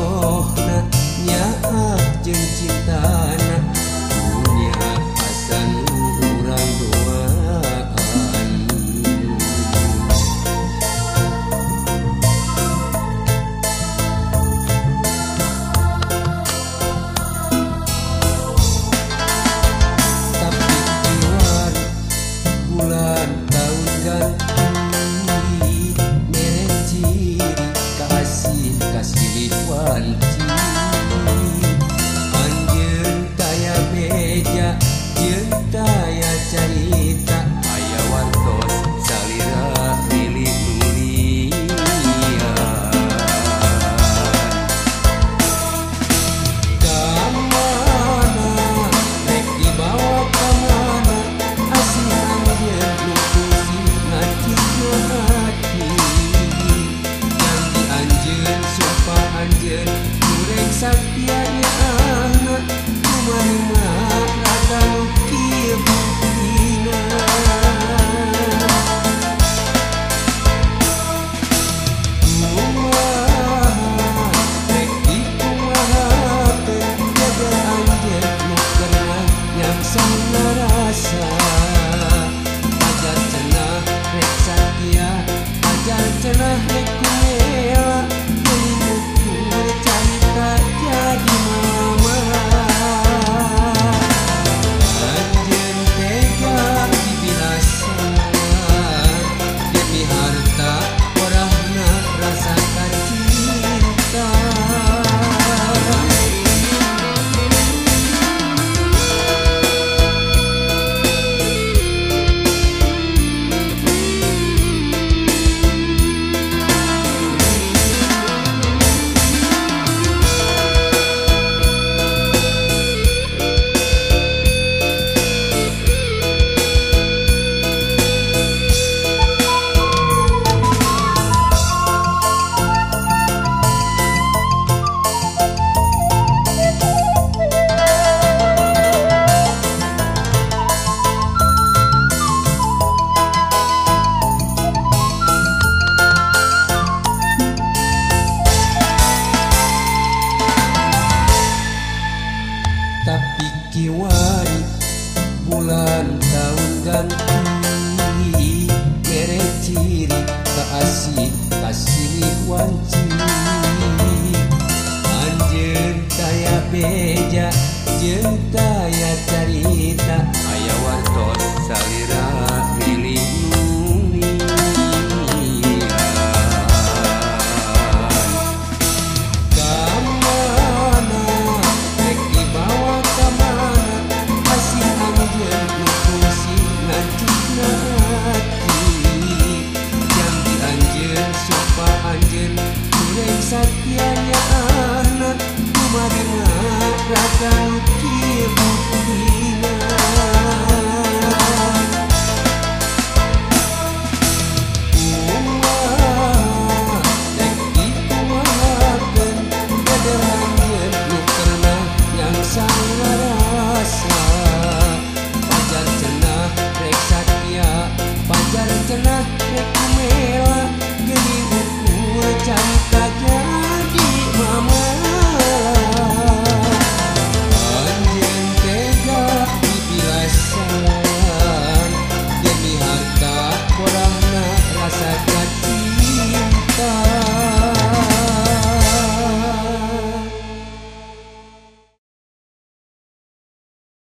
bohna nyaah jeung cintanya. Island da da